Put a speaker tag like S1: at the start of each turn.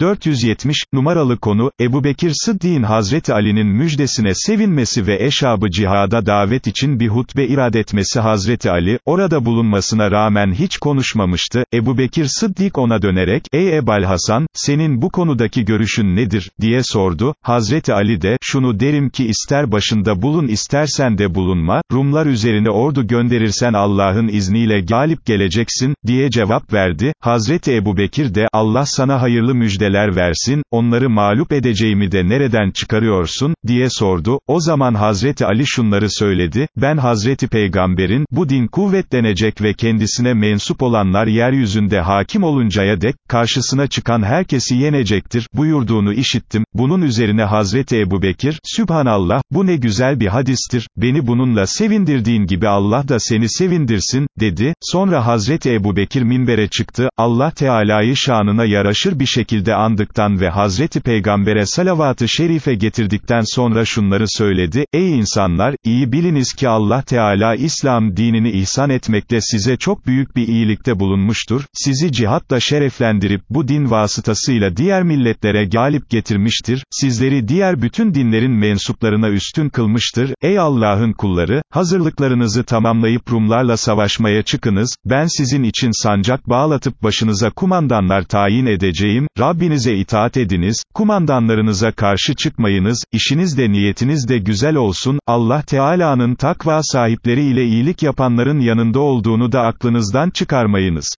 S1: 470, numaralı konu, Ebu Bekir Sıddi'nin Hazreti Ali'nin müjdesine sevinmesi ve eşabı cihada davet için bir hutbe irad etmesi Hazreti Ali, orada bulunmasına rağmen hiç konuşmamıştı, Ebu Bekir Sıddik ona dönerek, ey Ebal Hasan, senin bu konudaki görüşün nedir, diye sordu, Hazreti Ali de, şunu derim ki ister başında bulun istersen de bulunma, Rumlar üzerine ordu gönderirsen Allah'ın izniyle galip geleceksin, diye cevap verdi, Hazreti Ebu Bekir de, Allah sana hayırlı müjde müjdeler versin, onları mağlup edeceğimi de nereden çıkarıyorsun, diye sordu, o zaman Hazreti Ali şunları söyledi, ben Hazreti Peygamber'in, bu din kuvvetlenecek ve kendisine mensup olanlar yeryüzünde hakim oluncaya dek, karşısına çıkan herkesi yenecektir, buyurduğunu işittim, bunun üzerine Hazreti Ebu Bekir, Sübhanallah, bu ne güzel bir hadistir, beni bununla sevindirdiğin gibi Allah da seni sevindirsin, dedi, sonra Hazreti Ebu Bekir minbere çıktı, Allah Teala'yı şanına yaraşır bir şekilde andıktan ve Hazreti Peygamber'e salavat-ı şerife getirdikten sonra şunları söyledi, Ey insanlar, iyi biliniz ki Allah Teala İslam dinini ihsan etmekle size çok büyük bir iyilikte bulunmuştur, sizi cihatla şereflendirip bu din vasıtasıyla diğer milletlere galip getirmiştir, sizleri diğer bütün dinlerin mensuplarına üstün kılmıştır, ey Allah'ın kulları, hazırlıklarınızı tamamlayıp Rumlarla savaşmaya çıkınız, ben sizin için sancak bağlatıp başınıza kumandanlar tayin edeceğim, Rabbim Rabbinize itaat ediniz, kumandanlarınıza karşı çıkmayınız, işiniz de niyetiniz de güzel olsun, Allah Teala'nın takva sahipleri ile iyilik yapanların yanında olduğunu da aklınızdan çıkarmayınız.